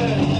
Amen.